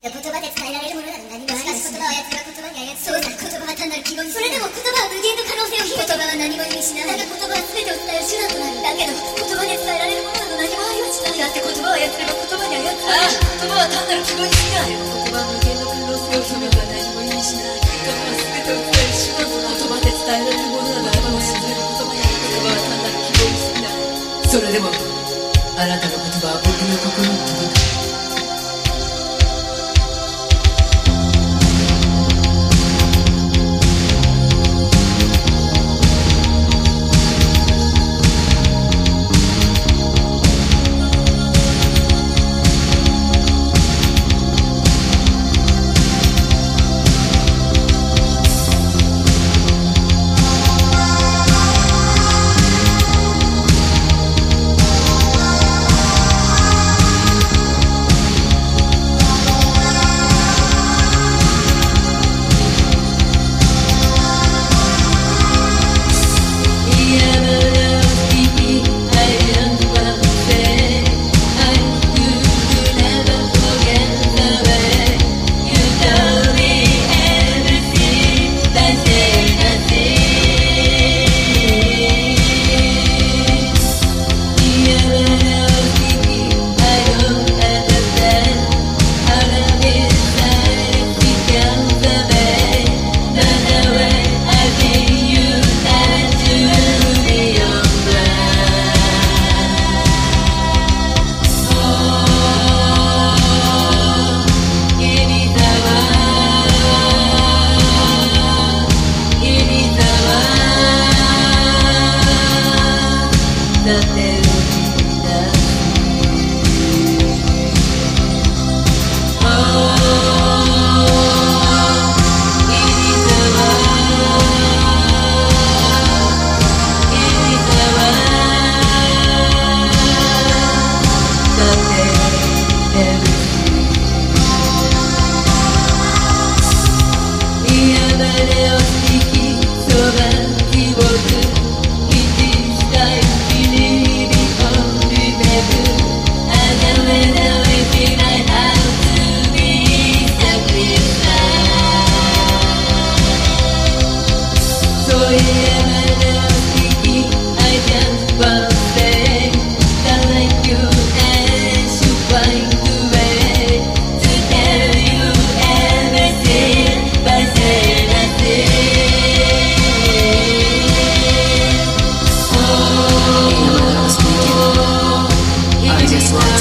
言葉で伝えられるものなど何もしかし言葉を操るは言葉に操る言葉は単なる記号にそれでも言葉は無限の可能性を秘め言葉は何も意味しないだが言葉は全てを伝える手段となるだけど言葉で伝えられるものなど何もありはしないだって言葉を操れば言葉に操るああ言葉は単なる記号に過ぎない言葉は無限の可能性を秘めは何も意味しない言葉は全てを伝える手段となる言葉で伝えられるものなど何も操れる言葉に言葉は単なる記号に過ぎないそれでもあなたの言葉は僕の心に届く just want